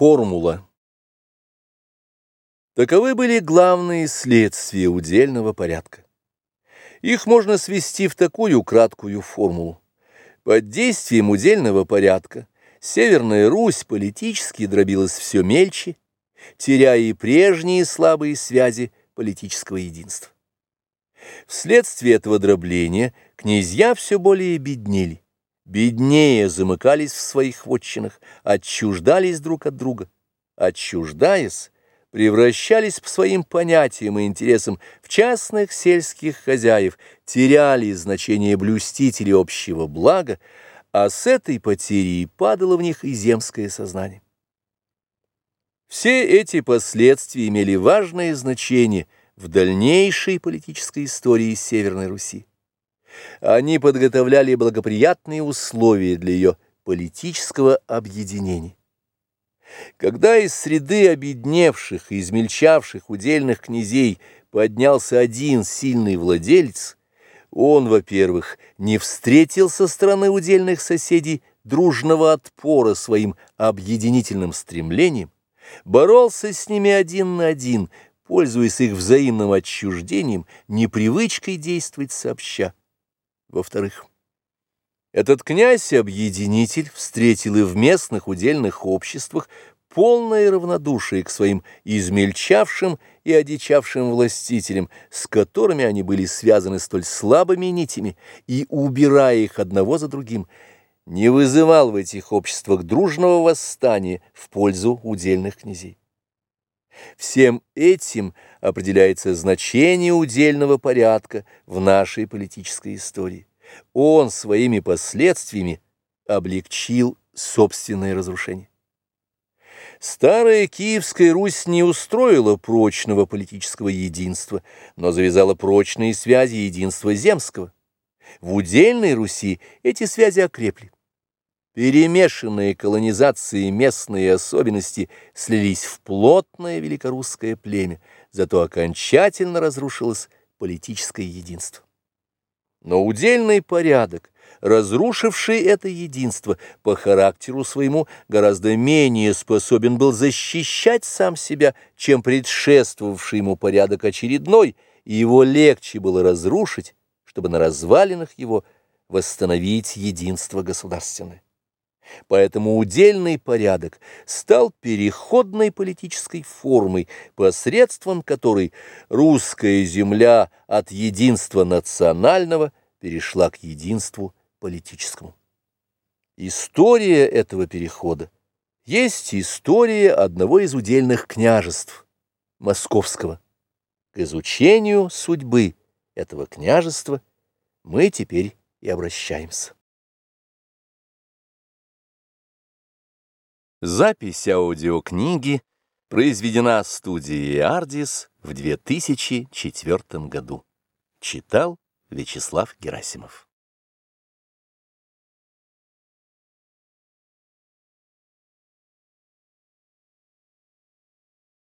Формула. Таковы были главные следствия удельного порядка. Их можно свести в такую краткую формулу. Под действием удельного порядка Северная Русь политически дробилась все мельче, теряя и прежние слабые связи политического единства. Вследствие этого дробления князья все более беднели беднее замыкались в своих вотчинах, отчуждались друг от друга. Отчуждаясь, превращались по своим понятиям и интересам в частных сельских хозяев, теряли значение блюстителей общего блага, а с этой потерей падало в них и земское сознание. Все эти последствия имели важное значение в дальнейшей политической истории Северной Руси. Они подготовляли благоприятные условия для ее политического объединения. Когда из среды обедневших и измельчавших удельных князей поднялся один сильный владелец, он, во-первых, не встретил со стороны удельных соседей дружного отпора своим объединительным стремлением, боролся с ними один на один, пользуясь их взаимным отчуждением, непривычкой действовать сообща. Во-вторых, этот князь-объединитель встретил и в местных удельных обществах полное равнодушие к своим измельчавшим и одичавшим властителям, с которыми они были связаны столь слабыми нитями, и, убирая их одного за другим, не вызывал в этих обществах дружного восстания в пользу удельных князей. Всем этим определяется значение удельного порядка в нашей политической истории. Он своими последствиями облегчил собственное разрушение. Старая Киевская Русь не устроила прочного политического единства, но завязала прочные связи единства земского. В удельной Руси эти связи окрепли. Перемешанные колонизации местные особенности слились в плотное великорусское племя, зато окончательно разрушилось политическое единство. Но удельный порядок, разрушивший это единство, по характеру своему гораздо менее способен был защищать сам себя, чем предшествовавший ему порядок очередной, и его легче было разрушить, чтобы на развалинах его восстановить единство государственное. Поэтому удельный порядок стал переходной политической формой, посредством которой русская земля от единства национального перешла к единству политическому. История этого перехода есть история одного из удельных княжеств, московского. К изучению судьбы этого княжества мы теперь и обращаемся. Запись аудиокниги произведена студией «Ардис» в 2004 году. Читал Вячеслав Герасимов.